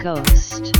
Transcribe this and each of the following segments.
Ghost.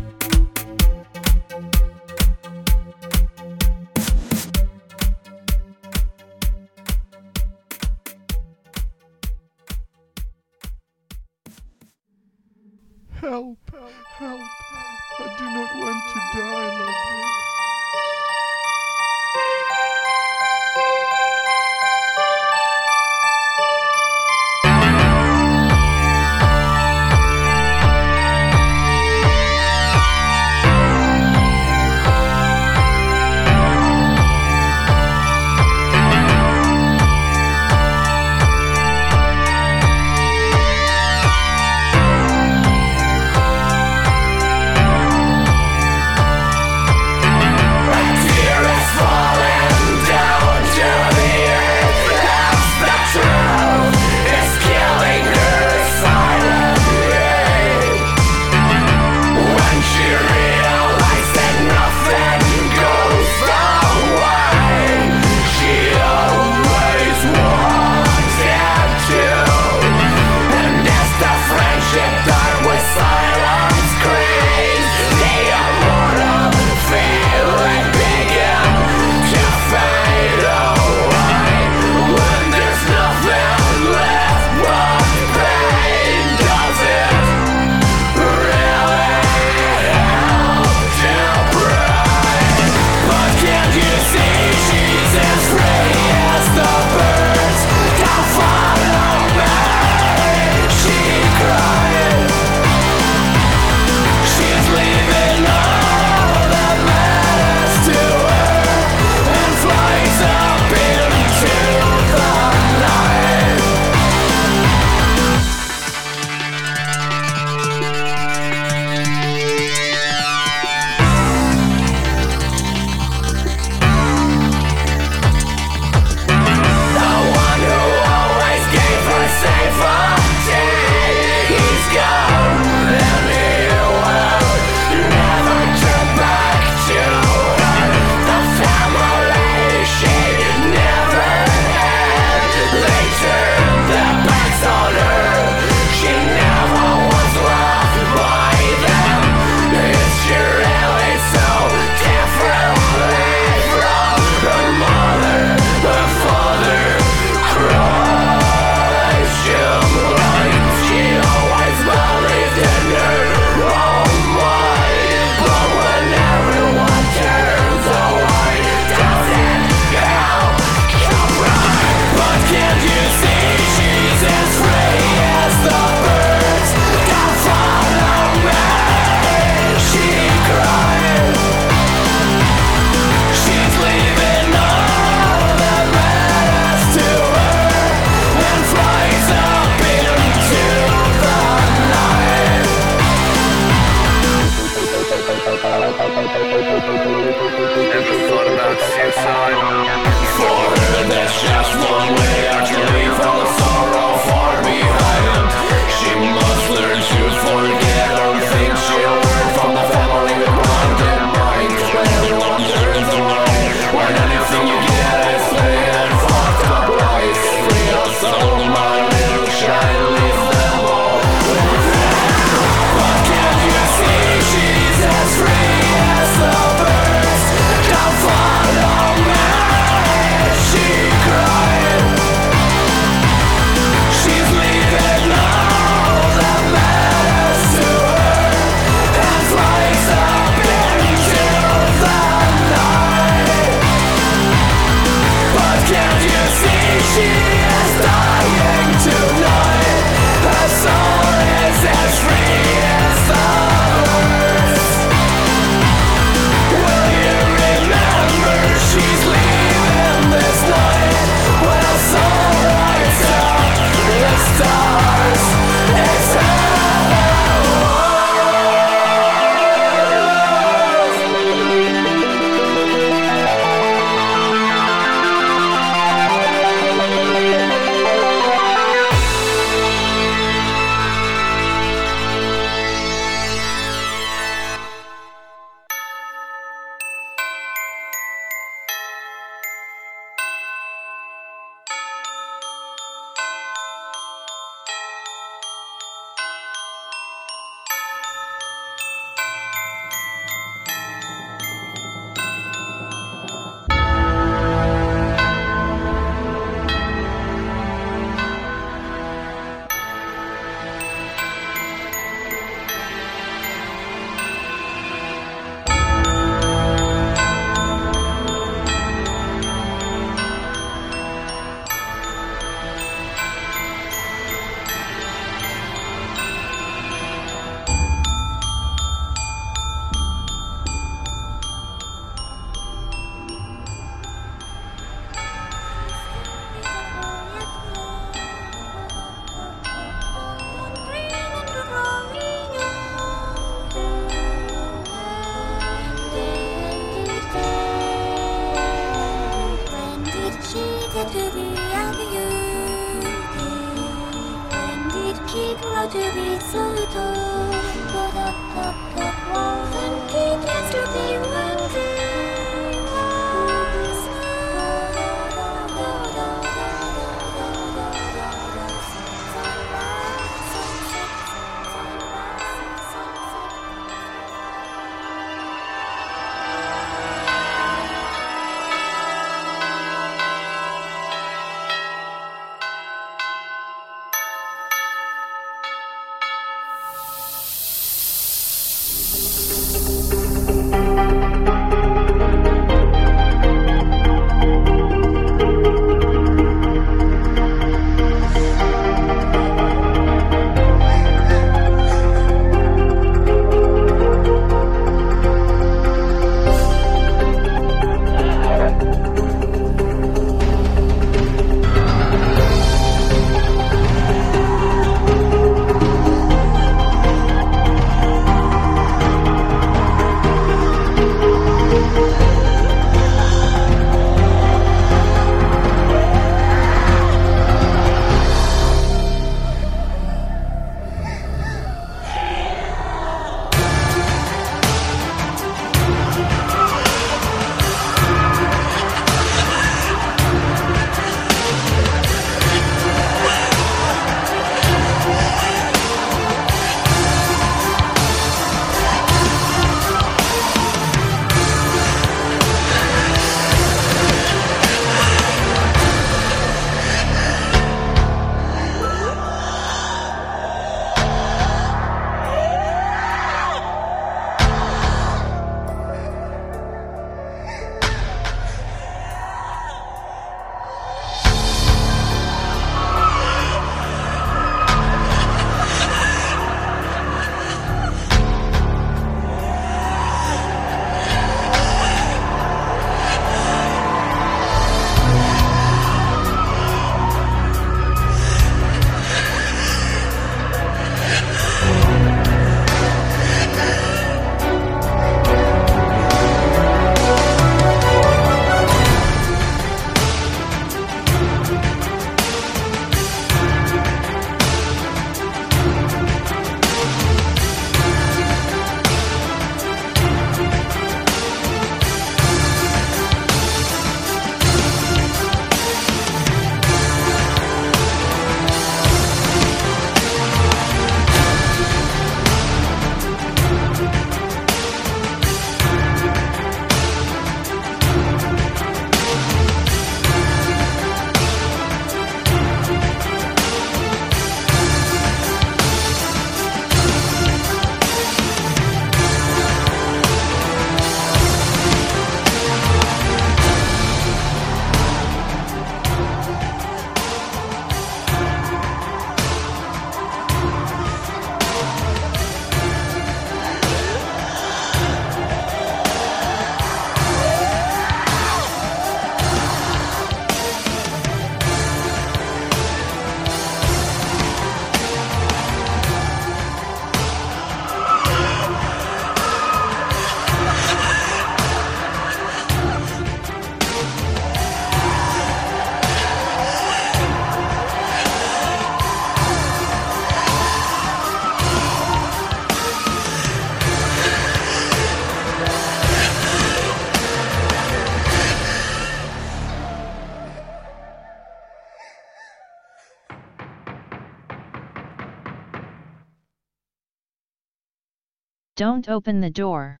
Don't open the door.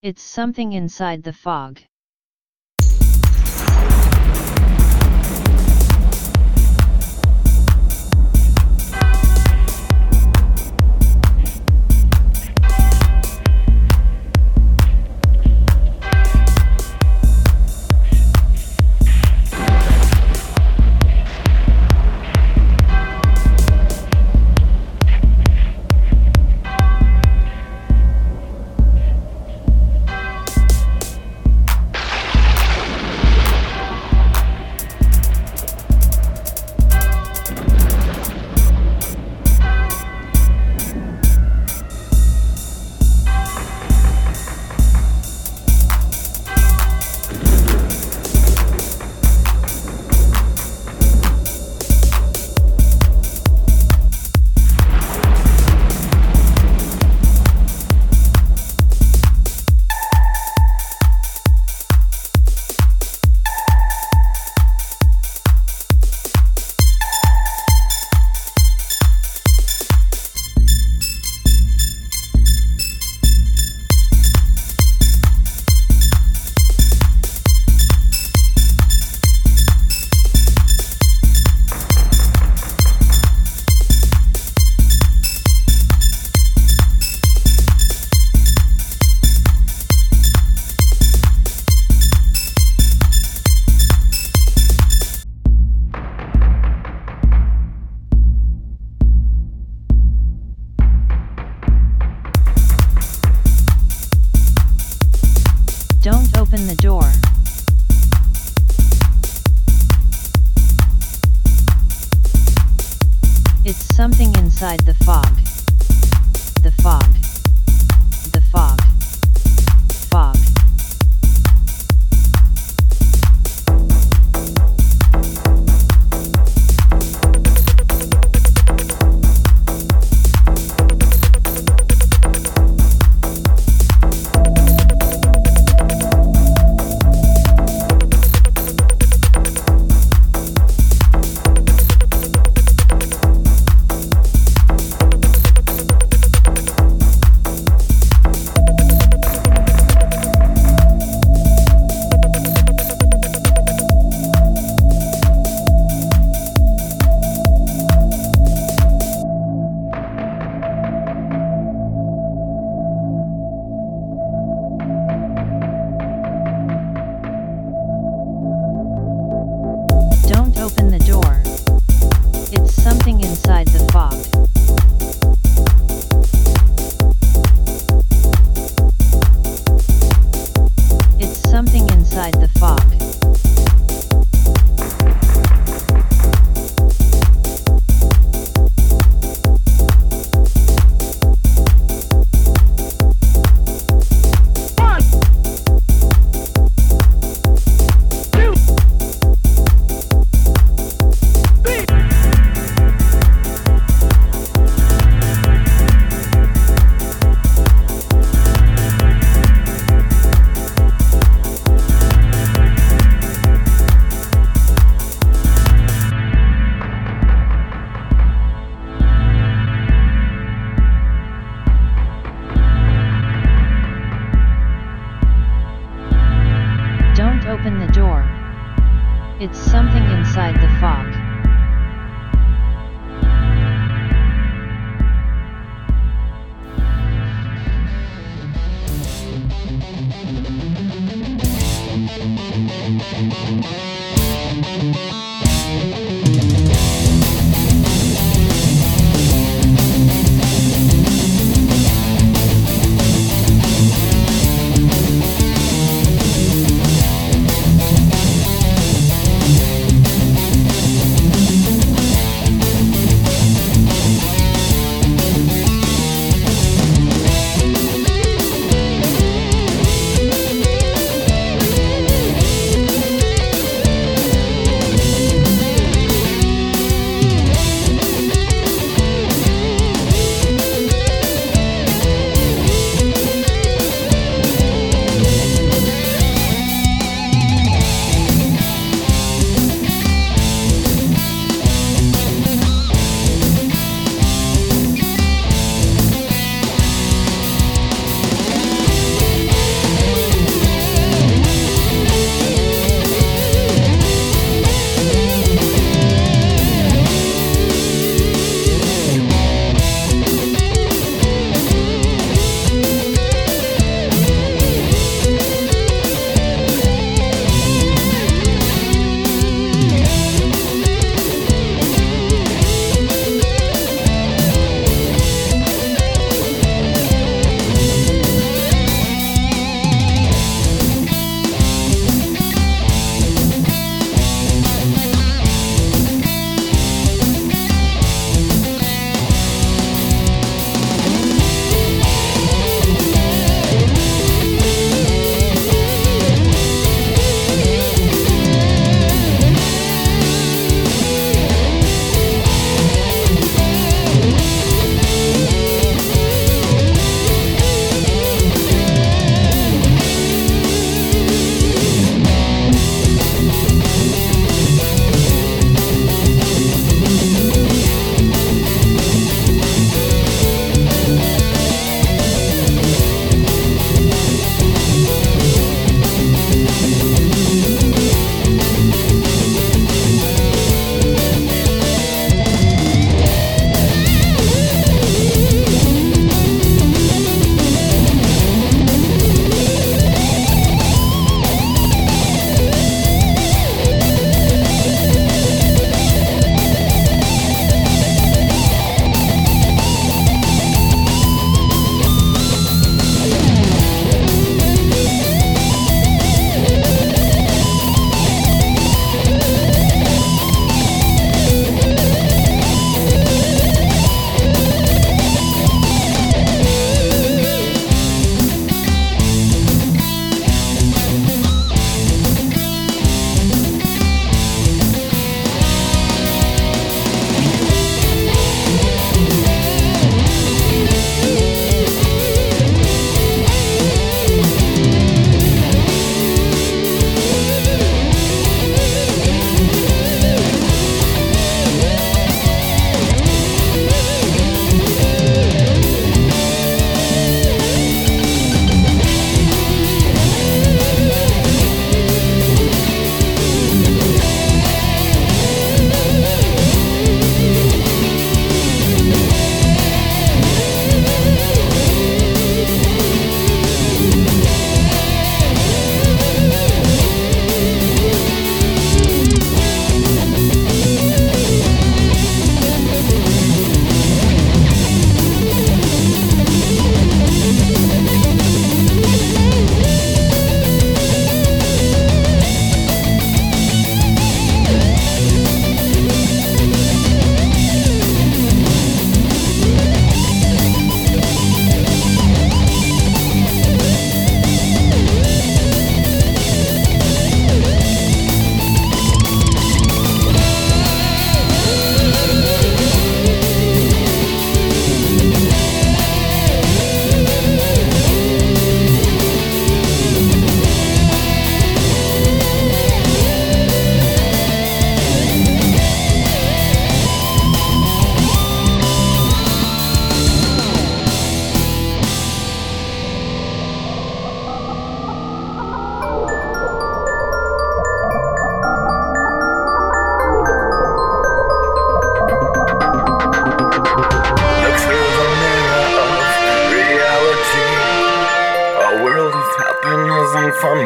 It's something inside the fog.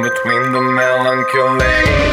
Between the melancholy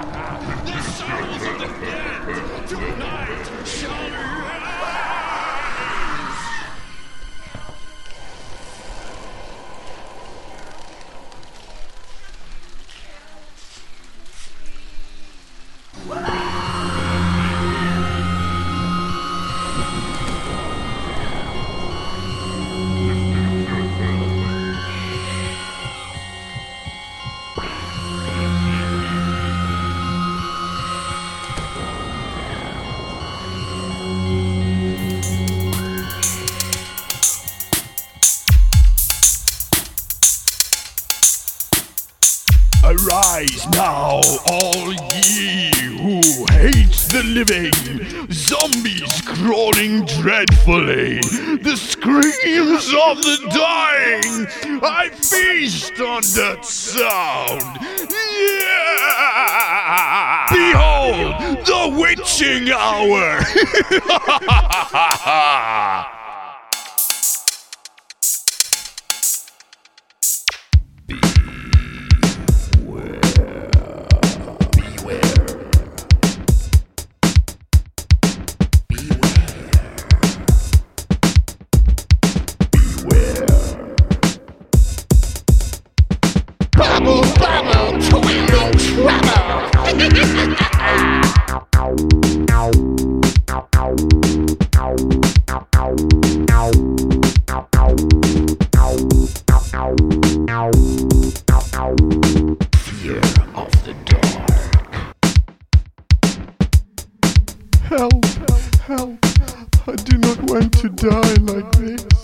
The soul of the dead! Tonight! living, zombies crawling dreadfully, the screams of the dying. I feast on that sound. Yeah! Behold, the witching hour! Help, help, help. I do not want to die like this.